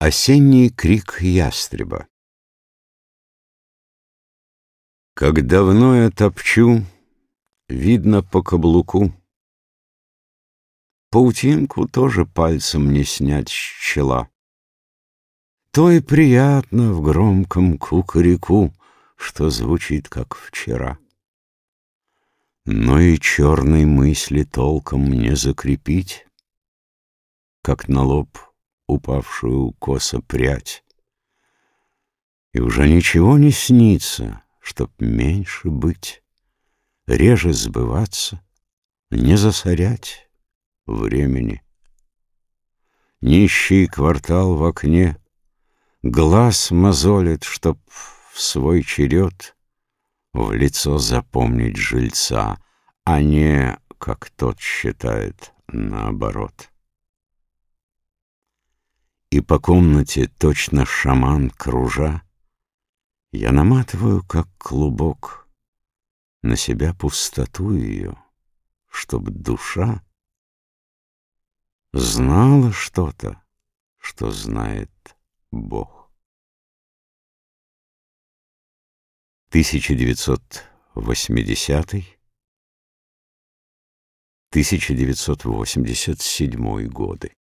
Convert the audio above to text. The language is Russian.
Осенний крик ястреба Как давно я топчу, видно по каблуку. Паутинку тоже пальцем не снять с чела. То и приятно в громком кукареку, Что звучит, как вчера. Но и черной мысли толком не закрепить, Как на лоб упавшую косо прядь. И уже ничего не снится, Чтоб меньше быть, реже сбываться, Не засорять времени. Нищий квартал в окне Глаз мозолит, чтоб в свой черед В лицо запомнить жильца, А не, как тот считает, наоборот. И по комнате точно шаман кружа Я наматываю, как клубок, На себя пустоту ее, Чтоб душа Знала что-то, что знает Бог. 1980 1987 годы